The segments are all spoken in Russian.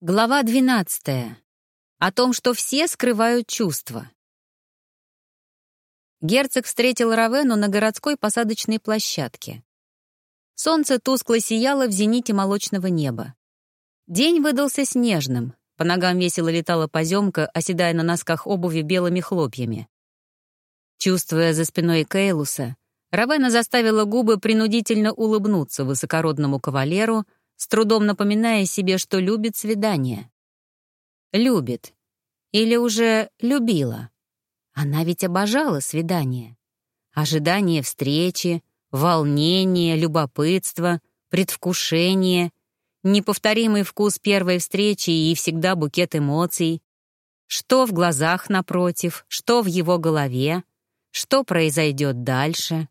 Глава 12. О том, что все скрывают чувства. Герцог встретил Равену на городской посадочной площадке. Солнце тускло сияло в зените молочного неба. День выдался снежным, по ногам весело летала поземка, оседая на носках обуви белыми хлопьями. Чувствуя за спиной Кейлуса, Равена заставила губы принудительно улыбнуться высокородному кавалеру — с трудом напоминая себе, что любит свидание. Любит. Или уже любила. Она ведь обожала свидание. Ожидание встречи, волнение, любопытство, предвкушение, неповторимый вкус первой встречи и всегда букет эмоций. Что в глазах напротив, что в его голове, что произойдет дальше.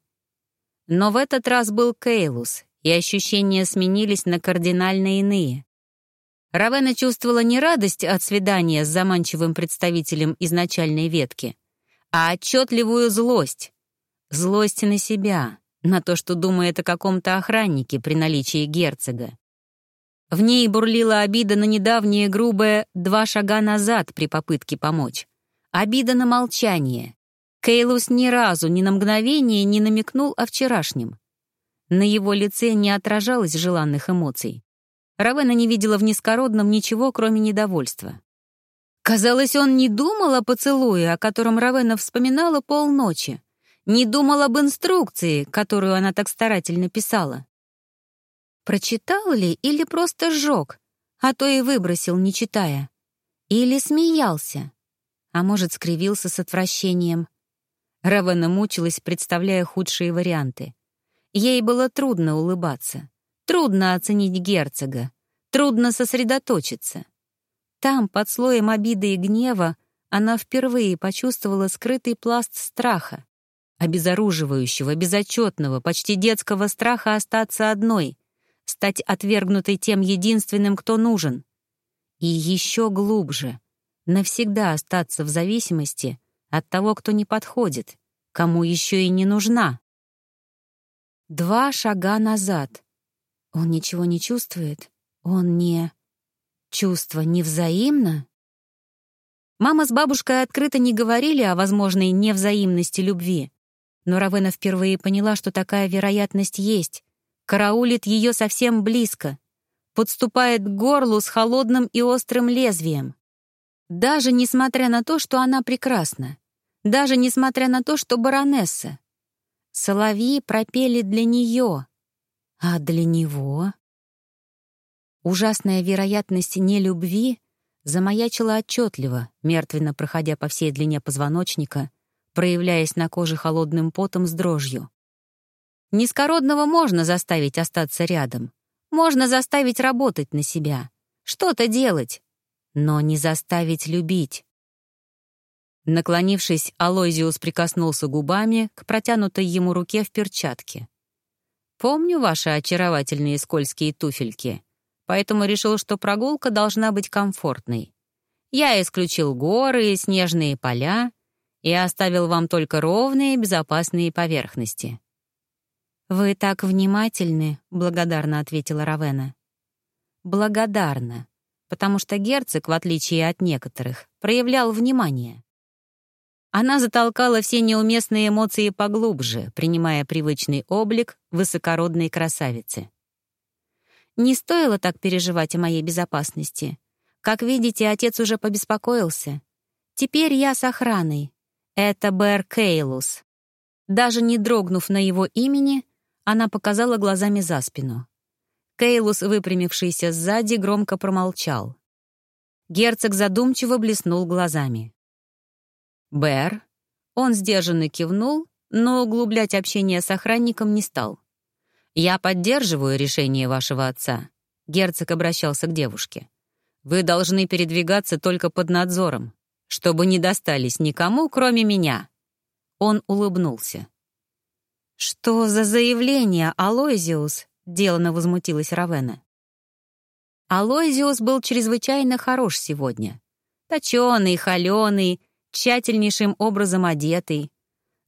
Но в этот раз был Кейлус, и ощущения сменились на кардинально иные. Равена чувствовала не радость от свидания с заманчивым представителем изначальной ветки, а отчетливую злость. Злость на себя, на то, что думает о каком-то охраннике при наличии герцога. В ней бурлила обида на недавнее грубое «два шага назад» при попытке помочь. Обида на молчание. Кейлус ни разу, ни на мгновение не намекнул о вчерашнем. На его лице не отражалось желанных эмоций. Равена не видела в низкородном ничего, кроме недовольства. Казалось, он не думал о поцелуе, о котором Равена вспоминала полночи, не думал об инструкции, которую она так старательно писала. Прочитал ли или просто сжег, а то и выбросил, не читая. Или смеялся, а может, скривился с отвращением. Равена мучилась, представляя худшие варианты. Ей было трудно улыбаться, трудно оценить герцога, трудно сосредоточиться. Там, под слоем обиды и гнева, она впервые почувствовала скрытый пласт страха, обезоруживающего, безотчетного, почти детского страха остаться одной, стать отвергнутой тем единственным, кто нужен. И еще глубже, навсегда остаться в зависимости от того, кто не подходит, кому еще и не нужна. Два шага назад. Он ничего не чувствует? Он не... Чувство невзаимно? Мама с бабушкой открыто не говорили о возможной невзаимности любви. Но Равена впервые поняла, что такая вероятность есть. Караулит ее совсем близко. Подступает к горлу с холодным и острым лезвием. Даже несмотря на то, что она прекрасна. Даже несмотря на то, что баронесса. Соловьи пропели для нее, а для него... Ужасная вероятность нелюбви замаячила отчетливо, мертвенно проходя по всей длине позвоночника, проявляясь на коже холодным потом с дрожью. Низкородного можно заставить остаться рядом, можно заставить работать на себя, что-то делать, но не заставить любить. Наклонившись, Алойзиус прикоснулся губами к протянутой ему руке в перчатке. «Помню ваши очаровательные скользкие туфельки, поэтому решил, что прогулка должна быть комфортной. Я исключил горы и снежные поля и оставил вам только ровные безопасные поверхности». «Вы так внимательны», — благодарно ответила Равена. «Благодарна, потому что герцог, в отличие от некоторых, проявлял внимание». Она затолкала все неуместные эмоции поглубже, принимая привычный облик высокородной красавицы. Не стоило так переживать о моей безопасности. Как видите, отец уже побеспокоился. Теперь я с охраной. Это Бэр Кейлус. Даже не дрогнув на его имени, она показала глазами за спину. Кейлус, выпрямившийся сзади, громко промолчал. Герцог задумчиво блеснул глазами. «Бэр?» Он сдержанно кивнул, но углублять общение с охранником не стал. «Я поддерживаю решение вашего отца», — герцог обращался к девушке. «Вы должны передвигаться только под надзором, чтобы не достались никому, кроме меня». Он улыбнулся. «Что за заявление, Алойзиус?» — делано возмутилась Равена. Алойзиус был чрезвычайно хорош сегодня. Точёный, холёный, тщательнейшим образом одетый.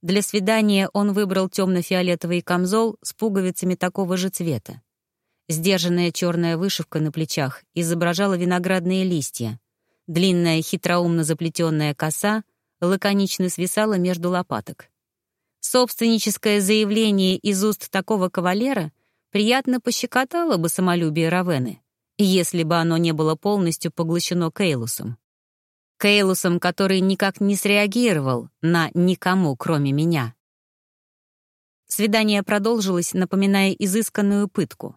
Для свидания он выбрал темно-фиолетовый камзол с пуговицами такого же цвета. Сдержанная черная вышивка на плечах изображала виноградные листья. Длинная хитроумно заплетенная коса лаконично свисала между лопаток. Собственническое заявление из уст такого кавалера приятно пощекотало бы самолюбие Равены, если бы оно не было полностью поглощено Кейлусом. Кейлусом, который никак не среагировал на «никому, кроме меня». Свидание продолжилось, напоминая изысканную пытку.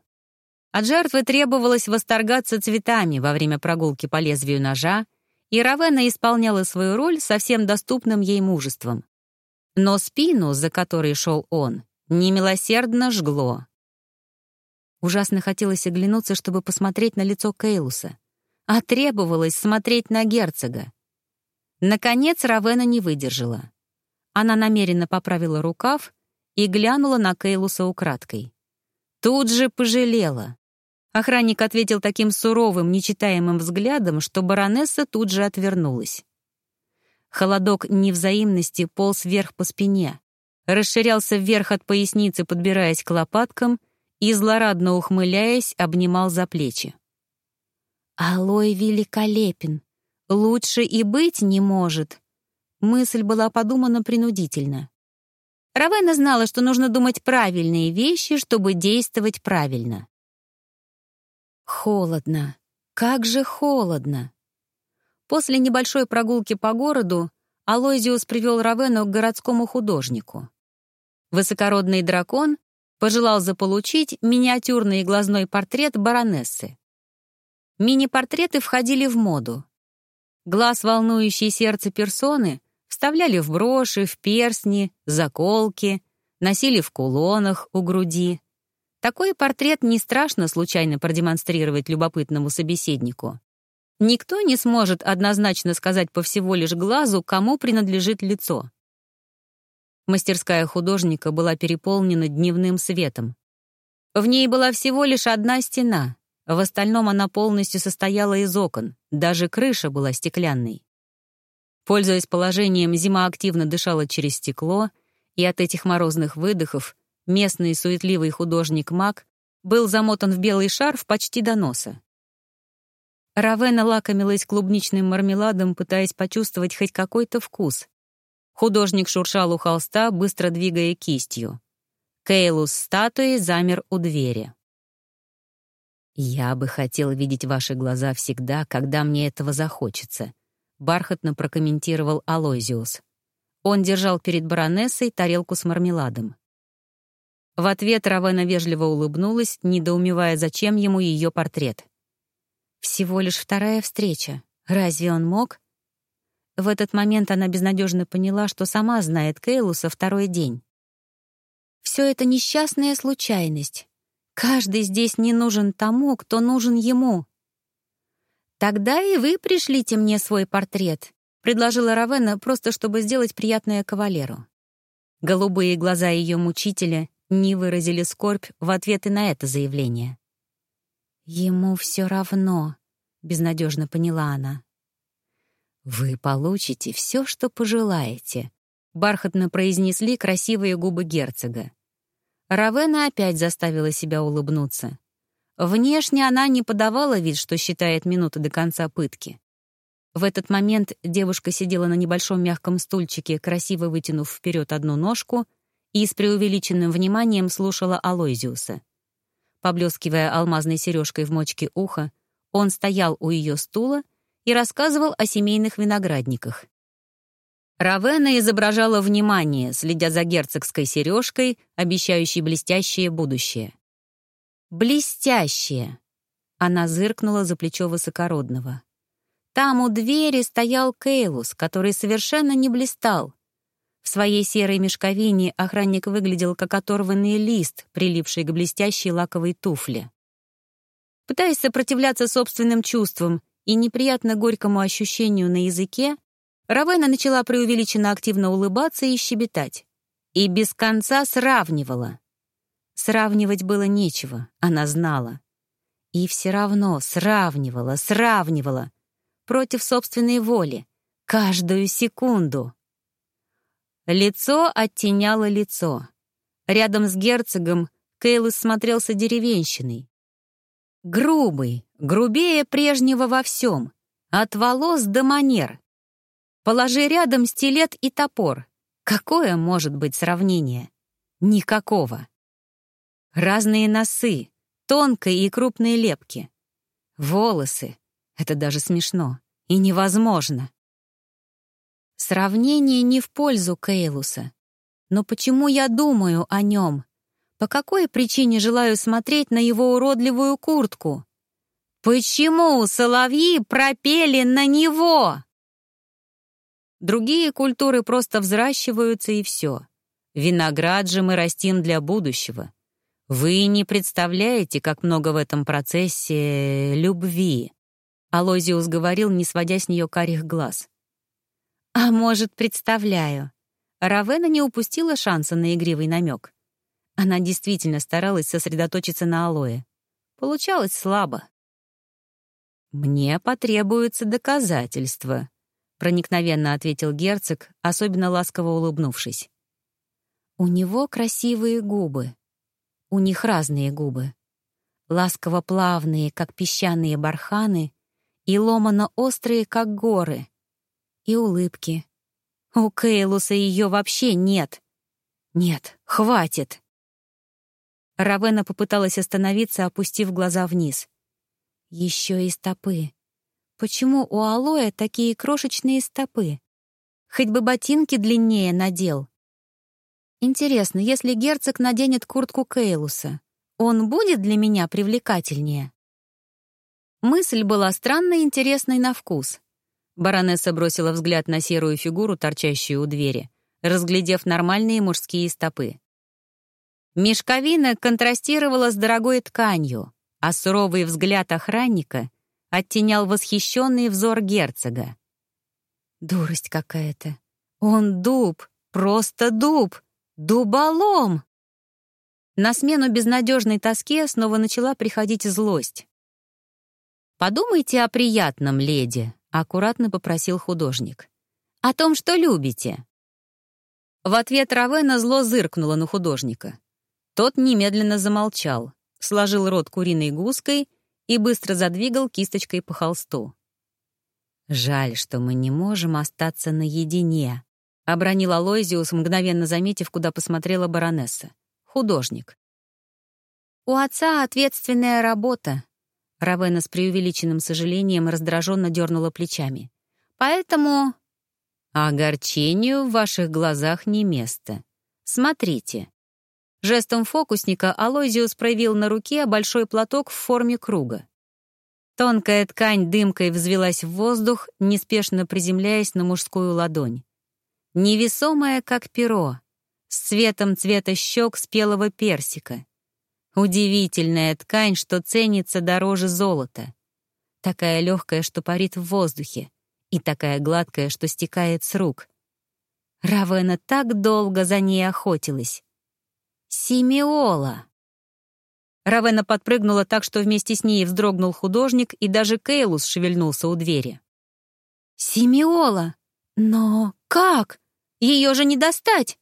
От жертвы требовалось восторгаться цветами во время прогулки по лезвию ножа, и Равена исполняла свою роль со всем доступным ей мужеством. Но спину, за которой шел он, немилосердно жгло. Ужасно хотелось оглянуться, чтобы посмотреть на лицо Кейлуса, а требовалось смотреть на герцога. Наконец Равена не выдержала. Она намеренно поправила рукав и глянула на Кейлуса украдкой. Тут же пожалела. Охранник ответил таким суровым, нечитаемым взглядом, что баронесса тут же отвернулась. Холодок невзаимности полз вверх по спине, расширялся вверх от поясницы, подбираясь к лопаткам, и, злорадно ухмыляясь, обнимал за плечи. «Алой великолепен! Лучше и быть не может!» Мысль была подумана принудительно. Равена знала, что нужно думать правильные вещи, чтобы действовать правильно. Холодно. Как же холодно. После небольшой прогулки по городу Алойзиус привел Равену к городскому художнику. Высокородный дракон пожелал заполучить миниатюрный глазной портрет баронессы. Мини-портреты входили в моду. Глаз, волнующий сердце персоны, вставляли в броши, в перстни, заколки, носили в кулонах у груди. Такой портрет не страшно случайно продемонстрировать любопытному собеседнику. Никто не сможет однозначно сказать по всего лишь глазу, кому принадлежит лицо. Мастерская художника была переполнена дневным светом. В ней была всего лишь одна стена, в остальном она полностью состояла из окон, даже крыша была стеклянной. Пользуясь положением, зима активно дышала через стекло, и от этих морозных выдохов местный суетливый художник Мак был замотан в белый шарф почти до носа. Равена лакомилась клубничным мармеладом, пытаясь почувствовать хоть какой-то вкус, Художник шуршал у холста, быстро двигая кистью. Кейлус статуей замер у двери. «Я бы хотел видеть ваши глаза всегда, когда мне этого захочется», — бархатно прокомментировал Алойзиус. Он держал перед баронессой тарелку с мармеладом. В ответ Равена вежливо улыбнулась, недоумевая, зачем ему ее портрет. «Всего лишь вторая встреча. Разве он мог?» В этот момент она безнадежно поняла, что сама знает Кейлуса второй день. Все это несчастная случайность. Каждый здесь не нужен тому, кто нужен ему. «Тогда и вы пришлите мне свой портрет», — предложила Равена, просто чтобы сделать приятное кавалеру. Голубые глаза ее мучителя не выразили скорбь в ответ и на это заявление. «Ему все равно», — безнадежно поняла она. «Вы получите все, что пожелаете», — бархатно произнесли красивые губы герцога. Равена опять заставила себя улыбнуться. Внешне она не подавала вид, что считает минуты до конца пытки. В этот момент девушка сидела на небольшом мягком стульчике, красиво вытянув вперед одну ножку, и с преувеличенным вниманием слушала Алойзиуса. Поблескивая алмазной сережкой в мочке уха, он стоял у ее стула и рассказывал о семейных виноградниках. Равена изображала внимание, следя за герцогской сережкой, обещающей блестящее будущее. «Блестящее!» Она зыркнула за плечо высокородного. Там у двери стоял Кейлус, который совершенно не блистал. В своей серой мешковине охранник выглядел как оторванный лист, прилипший к блестящей лаковой туфле. Пытаясь сопротивляться собственным чувствам и неприятно горькому ощущению на языке, Равена начала преувеличенно активно улыбаться и щебетать. И без конца сравнивала. Сравнивать было нечего, она знала. И все равно сравнивала, сравнивала. Против собственной воли. Каждую секунду. Лицо оттеняло лицо. Рядом с герцогом Кейлос смотрелся деревенщиной. Грубый, грубее прежнего во всем, от волос до манер. Положи рядом стилет и топор. Какое может быть сравнение? Никакого. Разные носы, тонкой и крупной лепки. Волосы. Это даже смешно. И невозможно. Сравнение не в пользу Кейлуса. Но почему я думаю о нем? По какой причине желаю смотреть на его уродливую куртку? Почему соловьи пропели на него? Другие культуры просто взращиваются и все. Виноград же мы растим для будущего. Вы не представляете, как много в этом процессе любви. Алозиус говорил, не сводя с нее карих глаз. А может, представляю. Равена не упустила шанса на игривый намек. Она действительно старалась сосредоточиться на алое. Получалось слабо. «Мне потребуется доказательство», — проникновенно ответил герцог, особенно ласково улыбнувшись. «У него красивые губы. У них разные губы. Ласково-плавные, как песчаные барханы, и ломано-острые, как горы и улыбки. У Кейлуса ее вообще нет. Нет, хватит. Равена попыталась остановиться, опустив глаза вниз. Еще и стопы. Почему у Алоэ такие крошечные стопы? Хоть бы ботинки длиннее надел. Интересно, если герцог наденет куртку Кейлуса, он будет для меня привлекательнее? Мысль была странно интересной на вкус. Баронесса бросила взгляд на серую фигуру, торчащую у двери, разглядев нормальные мужские стопы. Мешковина контрастировала с дорогой тканью, а суровый взгляд охранника оттенял восхищенный взор герцога. Дурость какая-то. Он дуб, просто дуб, дуболом. На смену безнадежной тоске снова начала приходить злость. «Подумайте о приятном, леди», аккуратно попросил художник. «О том, что любите». В ответ Равена зло зыркнула на художника. Тот немедленно замолчал, сложил рот куриной гуской и быстро задвигал кисточкой по холсту. «Жаль, что мы не можем остаться наедине», — обронил Алойзиус, мгновенно заметив, куда посмотрела баронесса. «Художник». «У отца ответственная работа», Равена с преувеличенным сожалением раздраженно дернула плечами. «Поэтому...» «Огорчению в ваших глазах не место. Смотрите». Жестом фокусника Алозиус проявил на руке большой платок в форме круга. Тонкая ткань дымкой взвелась в воздух, неспешно приземляясь на мужскую ладонь. Невесомая, как перо, с цветом цвета щек спелого персика. Удивительная ткань, что ценится дороже золота. Такая легкая, что парит в воздухе, и такая гладкая, что стекает с рук. Равена так долго за ней охотилась. Симеола! Равена подпрыгнула так, что вместе с ней вздрогнул художник, и даже Кейлус шевельнулся у двери. «Симеола! Но как? Ее же не достать!»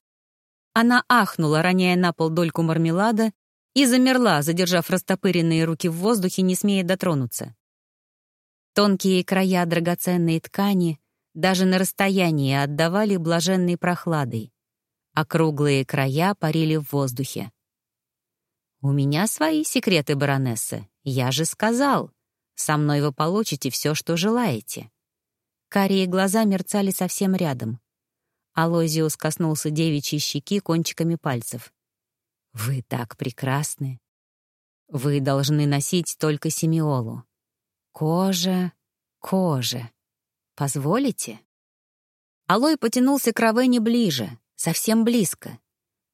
Она ахнула, роняя на пол дольку мармелада, и замерла, задержав растопыренные руки в воздухе, не смея дотронуться. Тонкие края драгоценной ткани даже на расстоянии отдавали блаженной прохладой, а круглые края парили в воздухе. «У меня свои секреты, баронесса. Я же сказал. Со мной вы получите все, что желаете». Карие глаза мерцали совсем рядом. Алозиус коснулся девичьей щеки кончиками пальцев. Вы так прекрасны. Вы должны носить только семиолу. Кожа, кожа. Позволите? Алой потянулся к Равене ближе, совсем близко.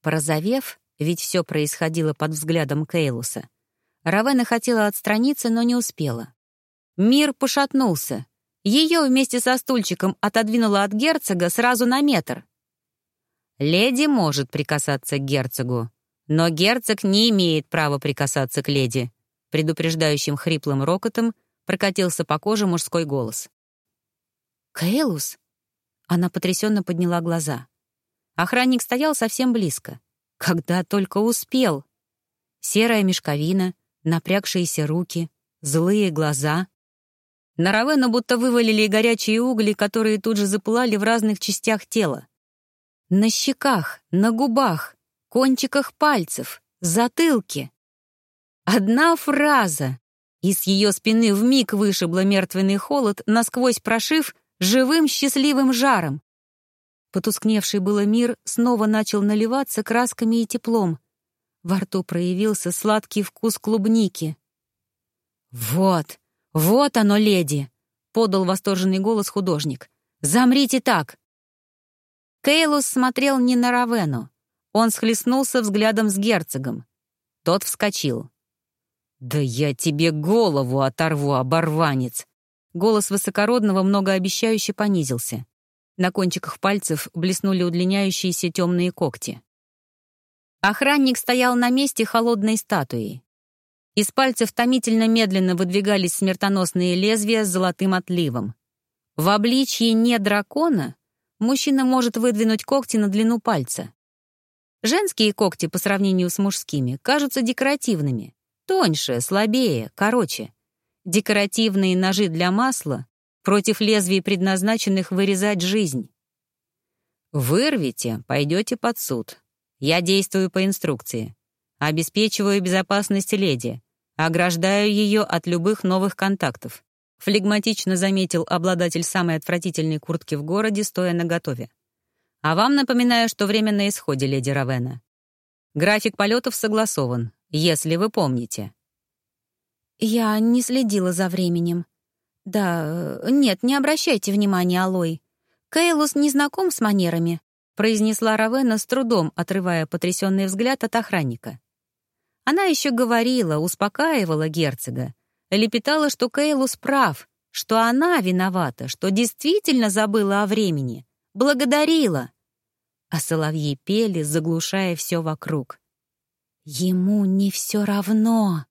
Порозовев, ведь все происходило под взглядом Кейлуса, Равена хотела отстраниться, но не успела. Мир пошатнулся. Ее вместе со стульчиком отодвинуло от герцога сразу на метр. Леди может прикасаться к герцогу, но герцог не имеет права прикасаться к леди. Предупреждающим хриплым рокотом прокатился по коже мужской голос. «Кейлус?» Она потрясенно подняла глаза. Охранник стоял совсем близко. Когда только успел. Серая мешковина, напрягшиеся руки, злые глаза. На Равена будто вывалили горячие угли, которые тут же запылали в разных частях тела. На щеках, на губах, кончиках пальцев, затылке. Одна фраза, и с ее спины вмиг вышибло мертвенный холод, насквозь прошив живым счастливым жаром. Потускневший было мир снова начал наливаться красками и теплом. Во рту проявился сладкий вкус клубники. «Вот, вот оно, леди!» — подал восторженный голос художник. «Замрите так!» Кейлус смотрел не на Равену. Он схлестнулся взглядом с герцогом. Тот вскочил. «Да я тебе голову оторву, оборванец!» Голос высокородного многообещающе понизился. На кончиках пальцев блеснули удлиняющиеся темные когти. Охранник стоял на месте холодной статуи. Из пальцев томительно медленно выдвигались смертоносные лезвия с золотым отливом. В обличье не дракона мужчина может выдвинуть когти на длину пальца. Женские когти по сравнению с мужскими кажутся декоративными. Тоньше, слабее, короче. Декоративные ножи для масла против лезвий, предназначенных вырезать жизнь. Вырвите, пойдете под суд. Я действую по инструкции. Обеспечиваю безопасность леди. Ограждаю ее от любых новых контактов. Флегматично заметил обладатель самой отвратительной куртки в городе, стоя на готове. А вам напоминаю, что время на исходе, леди Равена. График полетов согласован, если вы помните. Я не следила за временем. Да, нет, не обращайте внимания, Алой. Кейлус не знаком с манерами, произнесла Равена с трудом, отрывая потрясенный взгляд от охранника. Она еще говорила, успокаивала герцога, лепетала, что Кейлус прав, что она виновата, что действительно забыла о времени, благодарила. А соловьи пели, заглушая все вокруг. «Ему не все равно»,